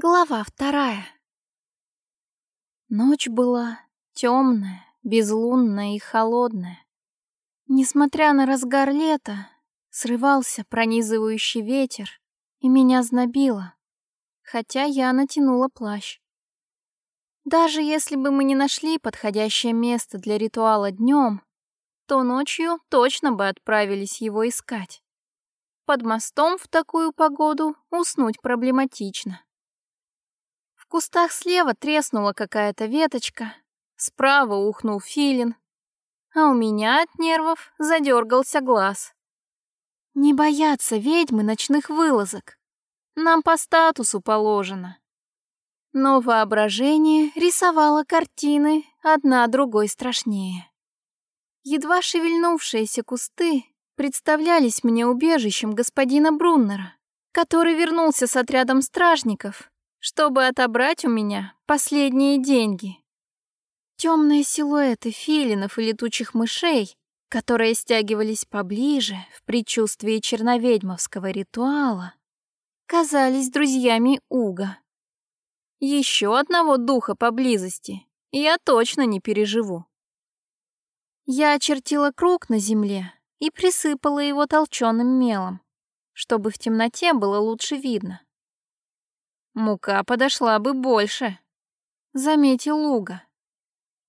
Глава вторая. Ночь была темная, безлунная и холодная. Несмотря на разгар лета, срывался пронизывающий ветер, и меня знобило, хотя я натянула плащ. Даже если бы мы не нашли подходящее место для ритуала днем, то ночью точно бы отправились его искать. Под мостом в такую погоду уснуть проблематично. Кустах слева треснула какая-то веточка, справа ухнул филин, а у меня от нервов задергался глаз. Не бояться ведьмы ночных вылазок. Нам по статусу положено. Но воображение рисовало картины, одна другой страшнее. Едва шевельнувшиеся кусты представлялись мне убежищем господина Бруннера, который вернулся с отрядом стражников чтобы отобрать у меня последние деньги. Темные силуэты филинов и летучих мышей, которые стягивались поближе в предчувствии черноведьмовского ритуала, казались друзьями Уга. Еще одного духа поблизости я точно не переживу. Я очертила круг на земле и присыпала его толченым мелом, чтобы в темноте было лучше видно. Мука подошла бы больше, заметил Луга.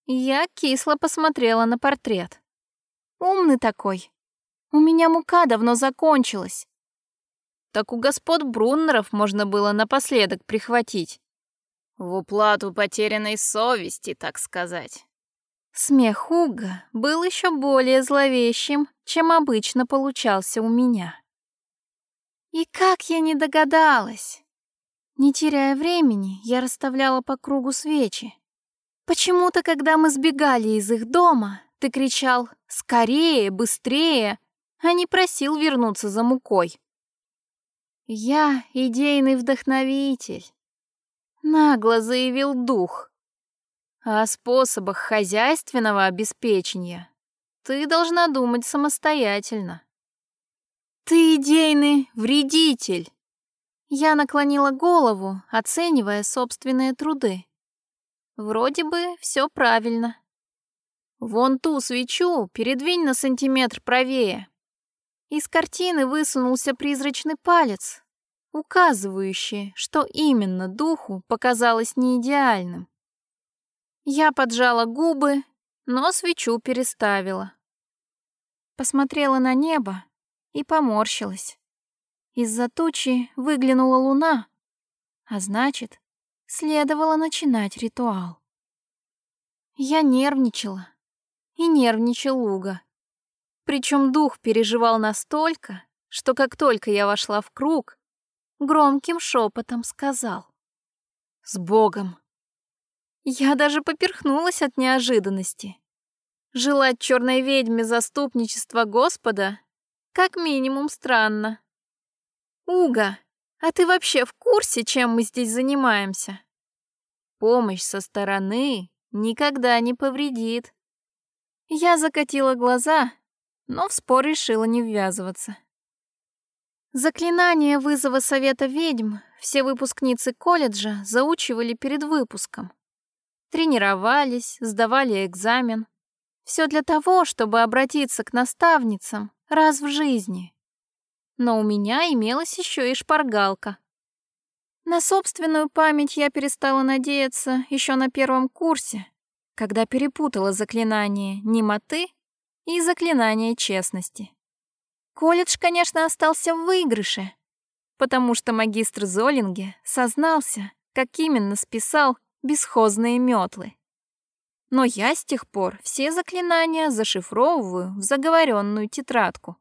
Я кисло посмотрела на портрет. Умный такой. У меня мука давно закончилась. Так у господ Бруннеров можно было напоследок прихватить. В уплату потерянной совести, так сказать. Смех Уга был еще более зловещим, чем обычно получался у меня. И как я не догадалась! Не теряя времени, я расставляла по кругу свечи. Почему-то, когда мы сбегали из их дома, ты кричал «Скорее, быстрее!», а не просил вернуться за мукой. Я идейный вдохновитель. Нагло заявил дух. О способах хозяйственного обеспечения ты должна думать самостоятельно. Ты идейный вредитель. Я наклонила голову, оценивая собственные труды. Вроде бы все правильно. Вон ту свечу передвинь на сантиметр правее. Из картины высунулся призрачный палец, указывающий, что именно духу показалось неидеальным. Я поджала губы, но свечу переставила. Посмотрела на небо и поморщилась. Из-за тучи выглянула луна, а значит, следовало начинать ритуал. Я нервничала, и нервничал Луга. Причем дух переживал настолько, что как только я вошла в круг, громким шепотом сказал «С Богом!». Я даже поперхнулась от неожиданности. Желать черной ведьме заступничества Господа как минимум странно. «Уга, а ты вообще в курсе, чем мы здесь занимаемся?» «Помощь со стороны никогда не повредит». Я закатила глаза, но в спор решила не ввязываться. Заклинание вызова совета ведьм все выпускницы колледжа заучивали перед выпуском. Тренировались, сдавали экзамен. Все для того, чтобы обратиться к наставницам раз в жизни но у меня имелась еще и шпаргалка. На собственную память я перестала надеяться еще на первом курсе, когда перепутала заклинание немоты и заклинание честности. Колледж, конечно, остался в выигрыше, потому что магистр Золинге сознался, как именно списал бесхозные метлы. Но я с тех пор все заклинания зашифровываю в заговоренную тетрадку.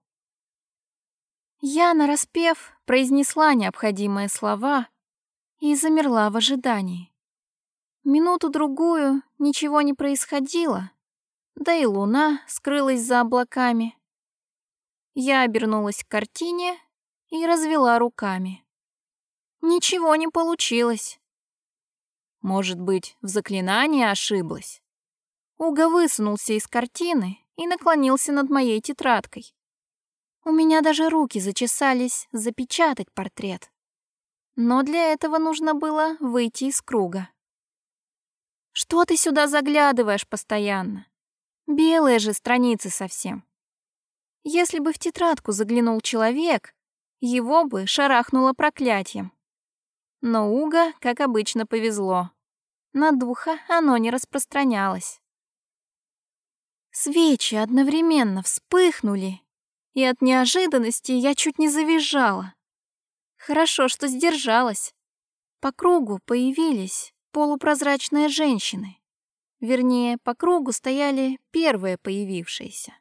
Я, нараспев, произнесла необходимые слова и замерла в ожидании. Минуту-другую ничего не происходило, да и луна скрылась за облаками. Я обернулась к картине и развела руками. Ничего не получилось. Может быть, в заклинании ошиблась? Уга высунулся из картины и наклонился над моей тетрадкой. У меня даже руки зачесались запечатать портрет. Но для этого нужно было выйти из круга. Что ты сюда заглядываешь постоянно? Белые же страницы совсем. Если бы в тетрадку заглянул человек, его бы шарахнуло проклятием. Но Уга, как обычно, повезло. На духа оно не распространялось. Свечи одновременно вспыхнули, и от неожиданности я чуть не завизжала. Хорошо, что сдержалась. По кругу появились полупрозрачные женщины. Вернее, по кругу стояли первые появившиеся.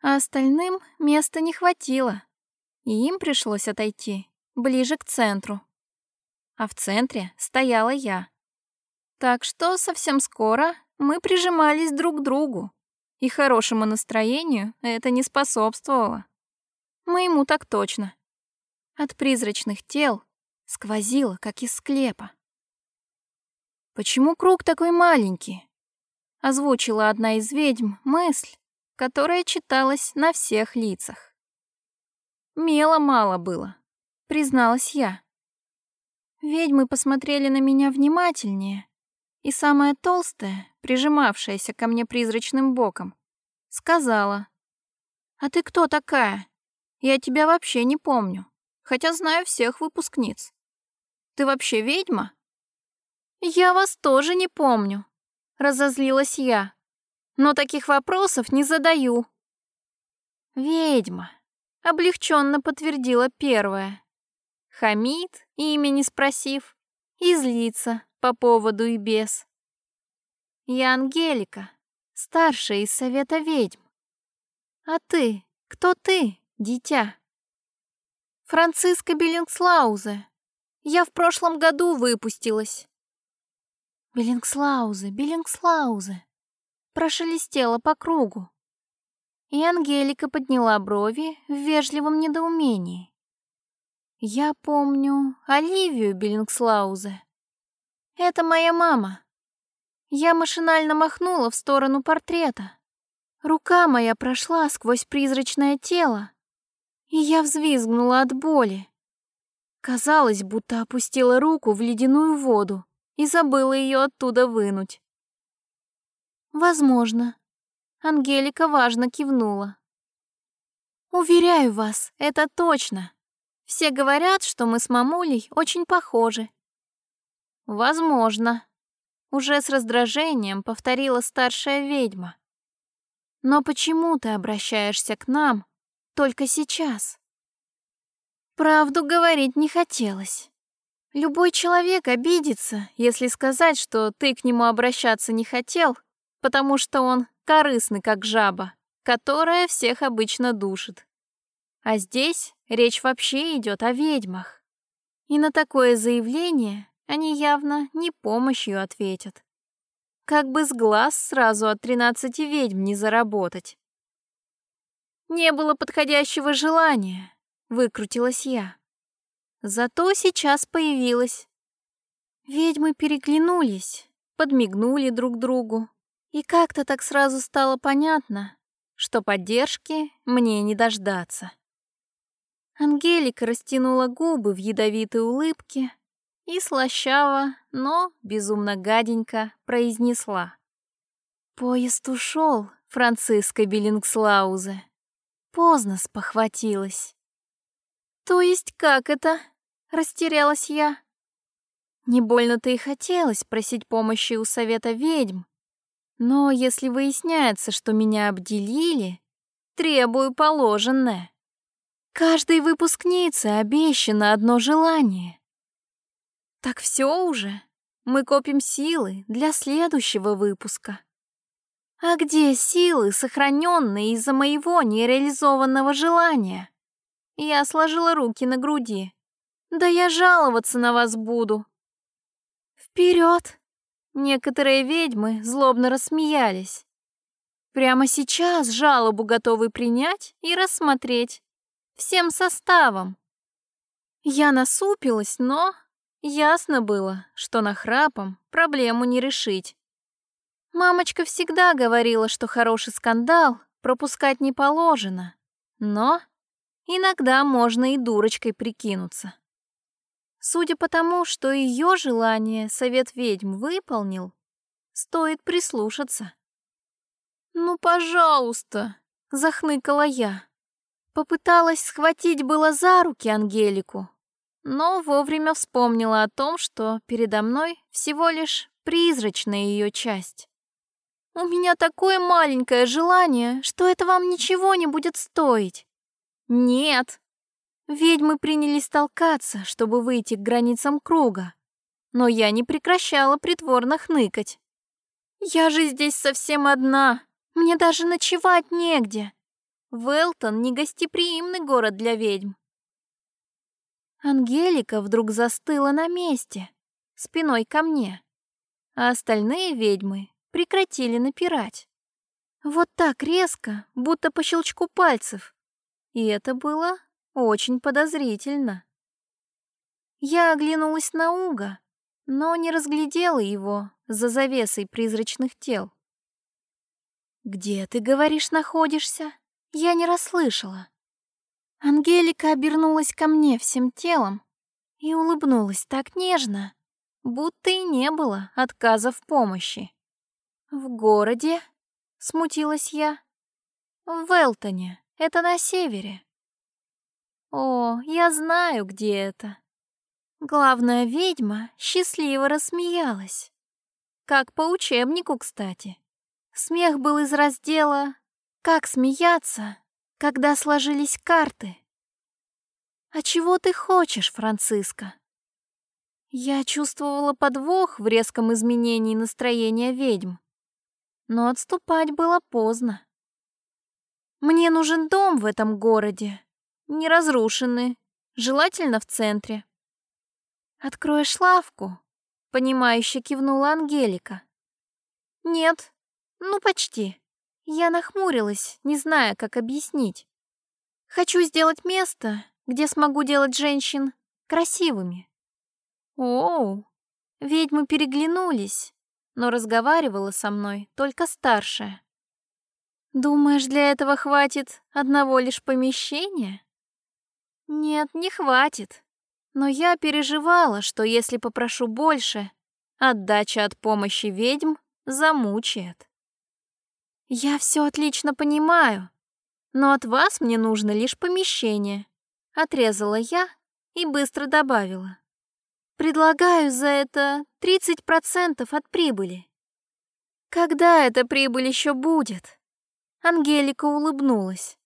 А остальным места не хватило, и им пришлось отойти ближе к центру. А в центре стояла я. Так что совсем скоро мы прижимались друг к другу, и хорошему настроению это не способствовало. Моему так точно. От призрачных тел сквозило, как из склепа. «Почему круг такой маленький?» — озвучила одна из ведьм мысль, которая читалась на всех лицах. «Мела мало было», — призналась я. Ведьмы посмотрели на меня внимательнее, и самая толстая, прижимавшаяся ко мне призрачным боком, сказала. «А ты кто такая? Я тебя вообще не помню, хотя знаю всех выпускниц. Ты вообще ведьма?» «Я вас тоже не помню», — разозлилась я. «Но таких вопросов не задаю». «Ведьма», — облегченно подтвердила первая. Хамит, имя не спросив, и по поводу и без. Я Ангелика, старшая из совета ведьм. А ты, кто ты, дитя? Франциска Беллингслаузе. Я в прошлом году выпустилась. Беллингслаузе, Беллингслаузе. Прошелестела по кругу. И Ангелика подняла брови в вежливом недоумении. Я помню Оливию Беллингслаузе. Это моя мама. Я машинально махнула в сторону портрета. Рука моя прошла сквозь призрачное тело, и я взвизгнула от боли. Казалось, будто опустила руку в ледяную воду и забыла ее оттуда вынуть. Возможно. Ангелика важно кивнула. Уверяю вас, это точно. Все говорят, что мы с мамулей очень похожи. «Возможно», — уже с раздражением повторила старшая ведьма. «Но почему ты обращаешься к нам только сейчас?» Правду говорить не хотелось. Любой человек обидится, если сказать, что ты к нему обращаться не хотел, потому что он корыстный, как жаба, которая всех обычно душит. А здесь речь вообще идет о ведьмах. И на такое заявление они явно не помощью ответят. Как бы с глаз сразу от тринадцати ведьм не заработать. Не было подходящего желания, выкрутилась я. Зато сейчас появилась. Ведьмы переглянулись, подмигнули друг другу, и как-то так сразу стало понятно, что поддержки мне не дождаться. Ангелика растянула губы в ядовитой улыбке, и слащаво, но безумно гаденько произнесла. Поезд ушел, Франциска Беллингслаузе. Поздно спохватилась. То есть как это? Растерялась я. Не больно-то и хотелось просить помощи у совета ведьм. Но если выясняется, что меня обделили, требую положенное. Каждой выпускнице обещано одно желание так все уже. Мы копим силы для следующего выпуска. А где силы, сохраненные из-за моего нереализованного желания? Я сложила руки на груди. Да я жаловаться на вас буду. Вперед! Некоторые ведьмы злобно рассмеялись. Прямо сейчас жалобу готовы принять и рассмотреть. Всем составом. Я насупилась, но Ясно было, что нахрапом проблему не решить. Мамочка всегда говорила, что хороший скандал пропускать не положено, но иногда можно и дурочкой прикинуться. Судя по тому, что ее желание совет ведьм выполнил, стоит прислушаться. «Ну, пожалуйста!» — захныкала я. Попыталась схватить было за руки Ангелику, но вовремя вспомнила о том, что передо мной всего лишь призрачная ее часть. «У меня такое маленькое желание, что это вам ничего не будет стоить». «Нет!» Ведьмы принялись толкаться, чтобы выйти к границам круга, но я не прекращала притворно хныкать. «Я же здесь совсем одна, мне даже ночевать негде. Велтон — не гостеприимный город для ведьм. Ангелика вдруг застыла на месте, спиной ко мне, а остальные ведьмы прекратили напирать. Вот так резко, будто по щелчку пальцев. И это было очень подозрительно. Я оглянулась на Уга, но не разглядела его за завесой призрачных тел. «Где, ты, говоришь, находишься?» Я не расслышала. Ангелика обернулась ко мне всем телом и улыбнулась так нежно, будто и не было отказа в помощи. «В городе?» — смутилась я. «В Велтоне, это на севере». «О, я знаю, где это». Главная ведьма счастливо рассмеялась. Как по учебнику, кстати. Смех был из раздела как смеяться, когда сложились карты? А чего ты хочешь, Франциска? Я чувствовала подвох в резком изменении настроения ведьм, но отступать было поздно. Мне нужен дом в этом городе, не разрушенный, желательно в центре. Откроешь лавку? Понимающе кивнула Ангелика. Нет, ну почти. Я нахмурилась, не зная, как объяснить. Хочу сделать место, где смогу делать женщин красивыми. Оу, ведьмы переглянулись, но разговаривала со мной только старшая. Думаешь, для этого хватит одного лишь помещения? Нет, не хватит. Но я переживала, что если попрошу больше, отдача от помощи ведьм замучает. «Я все отлично понимаю, но от вас мне нужно лишь помещение», — отрезала я и быстро добавила. «Предлагаю за это 30% от прибыли». «Когда эта прибыль еще будет?» Ангелика улыбнулась.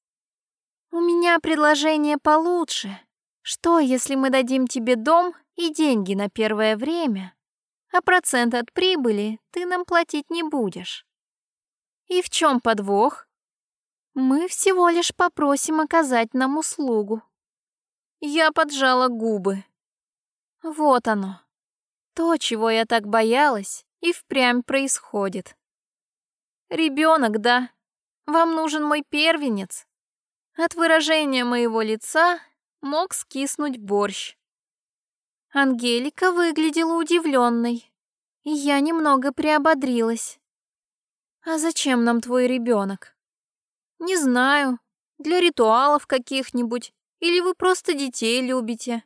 «У меня предложение получше. Что, если мы дадим тебе дом и деньги на первое время, а процент от прибыли ты нам платить не будешь?» И в чем подвох? Мы всего лишь попросим оказать нам услугу. Я поджала губы. Вот оно. То, чего я так боялась, и впрямь происходит. Ребенок, да? Вам нужен мой первенец? От выражения моего лица мог скиснуть борщ. Ангелика выглядела удивленной, и я немного приободрилась. «А зачем нам твой ребенок? «Не знаю. Для ритуалов каких-нибудь. Или вы просто детей любите.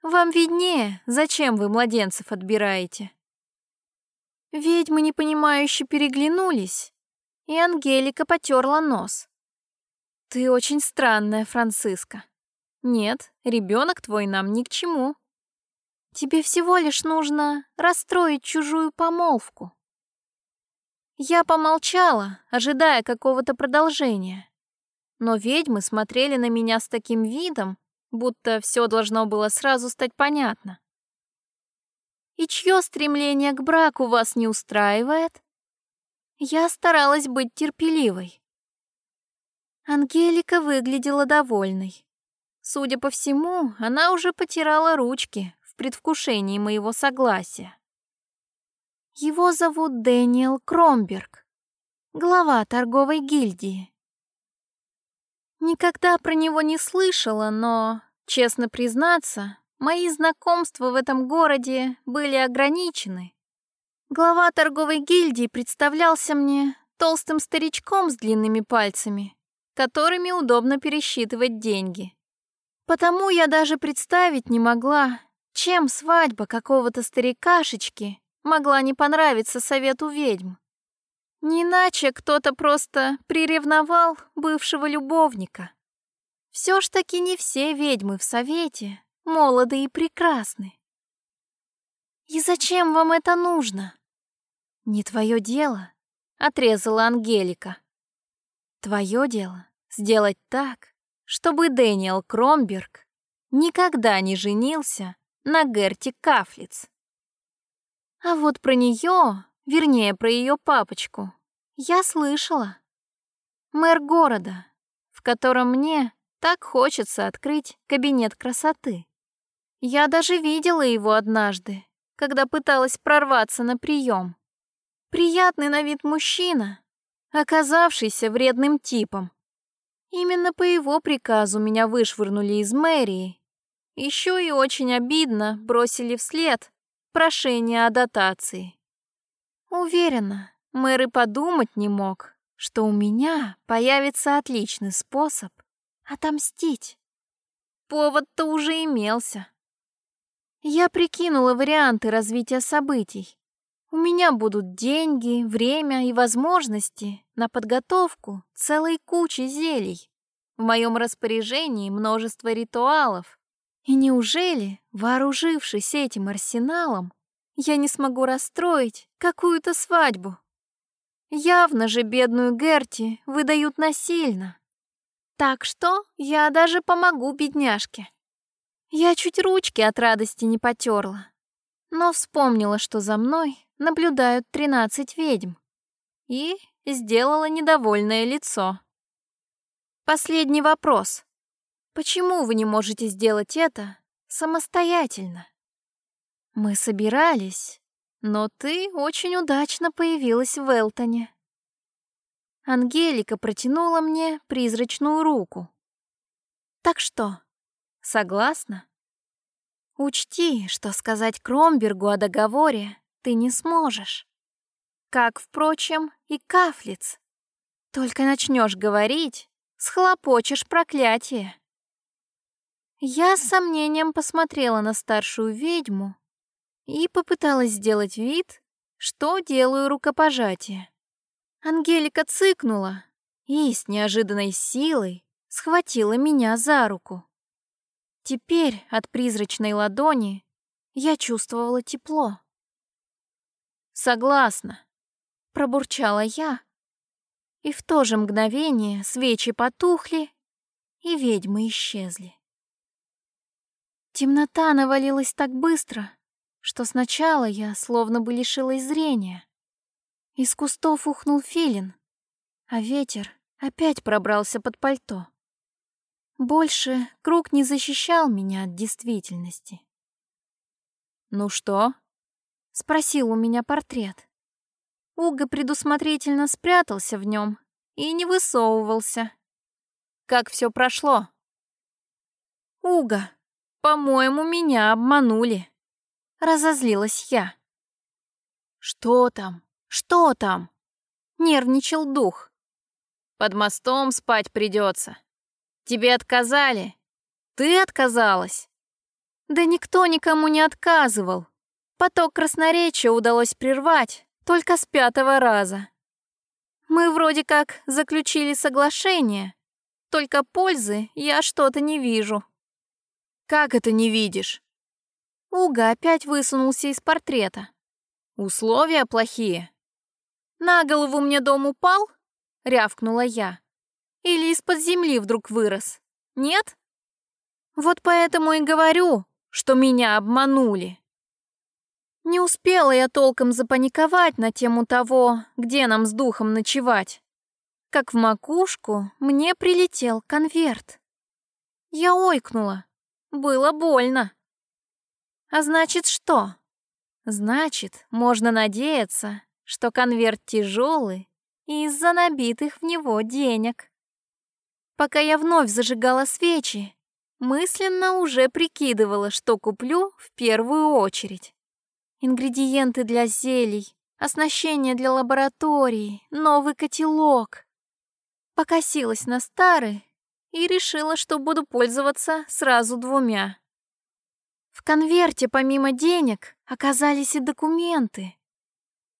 Вам виднее, зачем вы младенцев отбираете». Ведьмы непонимающе переглянулись, и Ангелика потерла нос. «Ты очень странная, Франциска. Нет, ребенок твой нам ни к чему. Тебе всего лишь нужно расстроить чужую помолвку». Я помолчала, ожидая какого-то продолжения. Но ведьмы смотрели на меня с таким видом, будто все должно было сразу стать понятно. «И чье стремление к браку вас не устраивает?» Я старалась быть терпеливой. Ангелика выглядела довольной. Судя по всему, она уже потирала ручки в предвкушении моего согласия. Его зовут Дэниел Кромберг, глава торговой гильдии. Никогда про него не слышала, но, честно признаться, мои знакомства в этом городе были ограничены. Глава торговой гильдии представлялся мне толстым старичком с длинными пальцами, которыми удобно пересчитывать деньги. Потому я даже представить не могла, Чем свадьба какого-то старикашечки могла не понравиться совету ведьм? Не иначе кто-то просто приревновал бывшего любовника. Все ж таки не все ведьмы в совете молоды и прекрасны. И зачем вам это нужно? Не твое дело, отрезала Ангелика. Твое дело сделать так, чтобы Дэниел Кромберг никогда не женился на Герти Кафлиц. А вот про нее, вернее, про ее папочку, я слышала. Мэр города, в котором мне так хочется открыть кабинет красоты. Я даже видела его однажды, когда пыталась прорваться на прием. Приятный на вид мужчина, оказавшийся вредным типом. Именно по его приказу меня вышвырнули из мэрии. Еще и очень обидно бросили вслед прошение о дотации. Уверена, мэр и подумать не мог, что у меня появится отличный способ отомстить. Повод-то уже имелся. Я прикинула варианты развития событий. У меня будут деньги, время и возможности на подготовку целой кучи зелий. В моем распоряжении множество ритуалов. И неужели, вооружившись этим арсеналом, я не смогу расстроить какую-то свадьбу? Явно же бедную Герти выдают насильно. Так что я даже помогу бедняжке. Я чуть ручки от радости не потерла, но вспомнила, что за мной наблюдают тринадцать ведьм, и сделала недовольное лицо. Последний вопрос. Почему вы не можете сделать это самостоятельно? Мы собирались, но ты очень удачно появилась в Элтоне. Ангелика протянула мне призрачную руку. Так что, согласна? Учти, что сказать Кромбергу о договоре ты не сможешь. Как, впрочем, и Кафлиц. Только начнешь говорить, схлопочешь проклятие. Я с сомнением посмотрела на старшую ведьму и попыталась сделать вид, что делаю рукопожатие. Ангелика цыкнула и с неожиданной силой схватила меня за руку. Теперь от призрачной ладони я чувствовала тепло. «Согласна», — пробурчала я, и в то же мгновение свечи потухли, и ведьмы исчезли. Темнота навалилась так быстро, что сначала я словно бы лишилась зрения. Из кустов ухнул филин, а ветер опять пробрался под пальто. Больше круг не защищал меня от действительности. «Ну что?» — спросил у меня портрет. Уга предусмотрительно спрятался в нем и не высовывался. «Как все прошло?» «Уга, по-моему, меня обманули», — разозлилась я. «Что там?» Что там? Нервничал дух. Под мостом спать придется. Тебе отказали. Ты отказалась. Да никто никому не отказывал. Поток красноречия удалось прервать только с пятого раза. Мы вроде как заключили соглашение, только пользы я что-то не вижу. Как это не видишь? Уга опять высунулся из портрета. Условия плохие. «На голову мне дом упал?» — рявкнула я. «Или из-под земли вдруг вырос? Нет?» «Вот поэтому и говорю, что меня обманули». Не успела я толком запаниковать на тему того, где нам с духом ночевать, как в макушку мне прилетел конверт. Я ойкнула. Было больно. А значит, что? Значит, можно надеяться, что конверт тяжелый из-за набитых в него денег. Пока я вновь зажигала свечи, мысленно уже прикидывала, что куплю в первую очередь. Ингредиенты для зелий, оснащение для лаборатории, новый котелок. Покосилась на старый и решила, что буду пользоваться сразу двумя. В конверте помимо денег оказались и документы.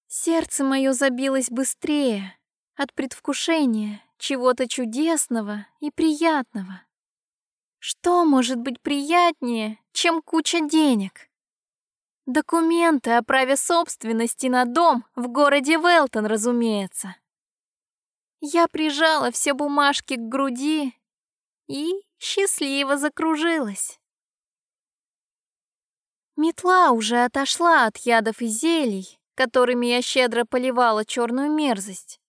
Сердце мое забилось быстрее от предвкушения чего-то чудесного и приятного. Что может быть приятнее, чем куча денег? Документы о праве собственности на дом в городе Велтон, разумеется. Я прижала все бумажки к груди и счастливо закружилась. Метла уже отошла от ядов и зелий, которыми я щедро поливала черную мерзость.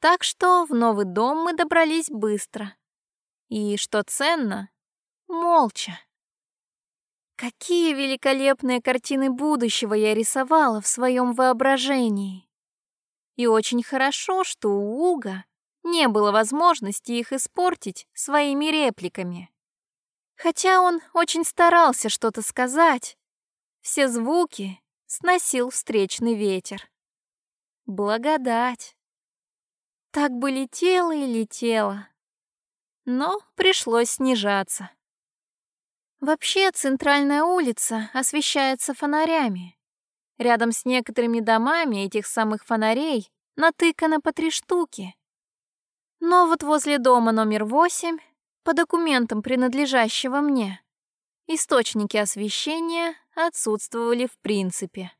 Так что в новый дом мы добрались быстро. И, что ценно, молча. Какие великолепные картины будущего я рисовала в своем воображении. И очень хорошо, что у Уга не было возможности их испортить своими репликами. Хотя он очень старался что-то сказать, все звуки сносил встречный ветер. Благодать. Так бы летела и летела. Но пришлось снижаться. Вообще, центральная улица освещается фонарями. Рядом с некоторыми домами этих самых фонарей натыкано по три штуки. Но вот возле дома номер восемь, по документам принадлежащего мне, источники освещения отсутствовали в принципе.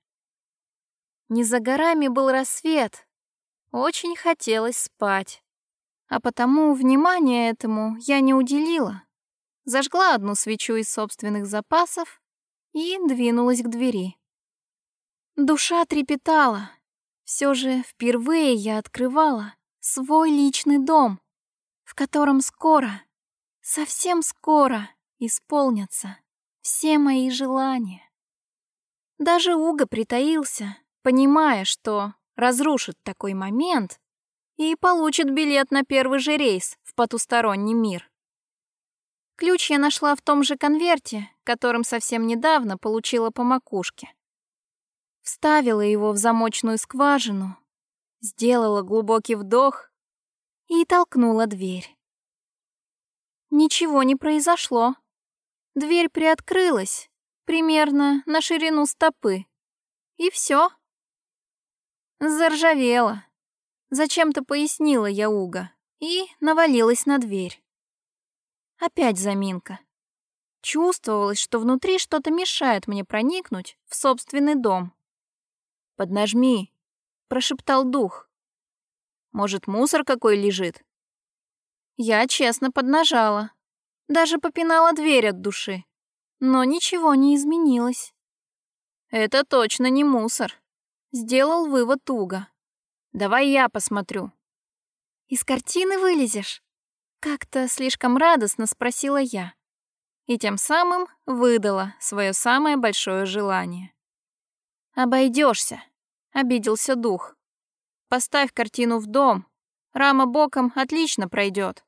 Не за горами был рассвет, очень хотелось спать, а потому внимания этому я не уделила. Зажгла одну свечу из собственных запасов и двинулась к двери. Душа трепетала. Все же впервые я открывала свой личный дом, в котором скоро, совсем скоро исполнятся все мои желания. Даже Уга притаился, понимая, что разрушит такой момент и получит билет на первый же рейс в потусторонний мир. Ключ я нашла в том же конверте, которым совсем недавно получила по макушке. Вставила его в замочную скважину сделала глубокий вдох и толкнула дверь. Ничего не произошло. Дверь приоткрылась, примерно на ширину стопы. И все. Заржавела. Зачем-то пояснила я Уга и навалилась на дверь. Опять заминка. Чувствовалось, что внутри что-то мешает мне проникнуть в собственный дом. «Поднажми», прошептал дух. Может, мусор какой лежит? Я честно поднажала. Даже попинала дверь от души. Но ничего не изменилось. Это точно не мусор. Сделал вывод туго. Давай я посмотрю. Из картины вылезешь? Как-то слишком радостно спросила я. И тем самым выдала свое самое большое желание. Обойдешься. Обиделся дух. Поставь картину в дом. Рама боком отлично пройдет.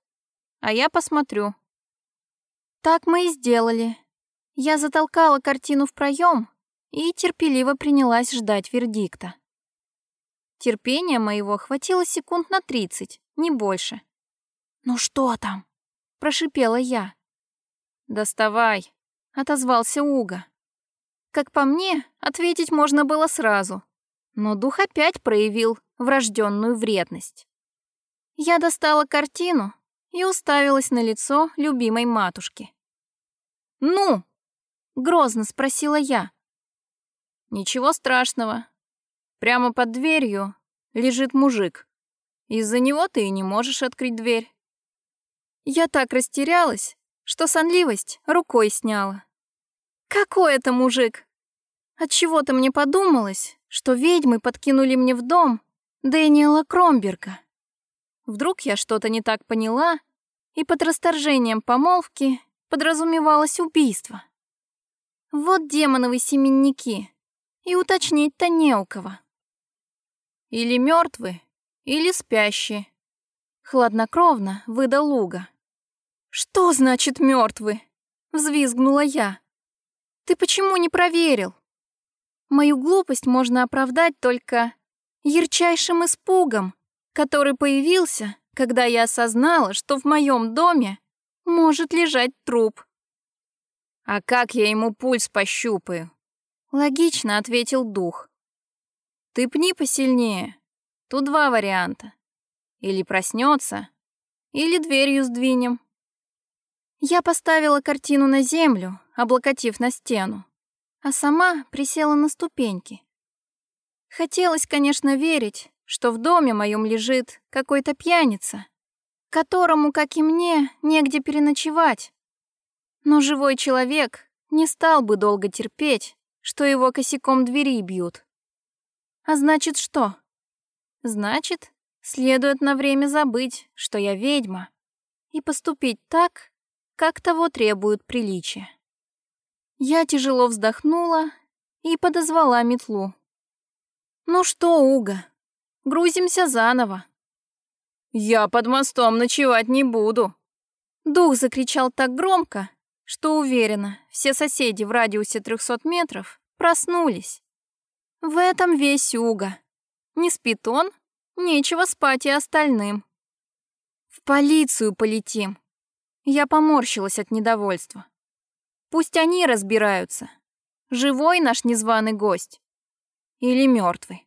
А я посмотрю. Так мы и сделали. Я затолкала картину в проем и терпеливо принялась ждать вердикта. Терпения моего хватило секунд на тридцать, не больше. «Ну что там?» — прошипела я. «Доставай», — отозвался Уга. Как по мне, ответить можно было сразу. Но дух опять проявил врожденную вредность. Я достала картину и уставилась на лицо любимой матушки. «Ну?» — грозно спросила я. «Ничего страшного. Прямо под дверью лежит мужик. Из-за него ты и не можешь открыть дверь». Я так растерялась, что сонливость рукой сняла. «Какой это мужик?» Отчего-то мне подумалось, что ведьмы подкинули мне в дом Дэниела Кромберга. Вдруг я что-то не так поняла, и под расторжением помолвки подразумевалось убийство. Вот демоновы семенники, и уточнить-то не у кого. Или мертвы, или спящие. Хладнокровно выдал Луга. «Что значит мертвы? взвизгнула я. «Ты почему не проверил?» Мою глупость можно оправдать только ярчайшим испугом, который появился, когда я осознала, что в моем доме может лежать труп. А как я ему пульс пощупаю? Логично, ответил дух. Ты пни посильнее. Тут два варианта. Или проснется, или дверью сдвинем. Я поставила картину на землю, облокотив на стену, а сама присела на ступеньки. Хотелось, конечно, верить, что в доме моем лежит какой-то пьяница, которому, как и мне, негде переночевать. Но живой человек не стал бы долго терпеть, что его косяком двери бьют. А значит что? Значит, следует на время забыть, что я ведьма, и поступить так, как того требует приличия. Я тяжело вздохнула и подозвала метлу. «Ну что, Уга, грузимся заново». «Я под мостом ночевать не буду». Дух закричал так громко, что, уверена, все соседи в радиусе 300 метров проснулись. В этом весь Уга. Не спит он, нечего спать и остальным. В полицию полетим. Я поморщилась от недовольства. Пусть они разбираются, живой наш незваный гость или мертвый.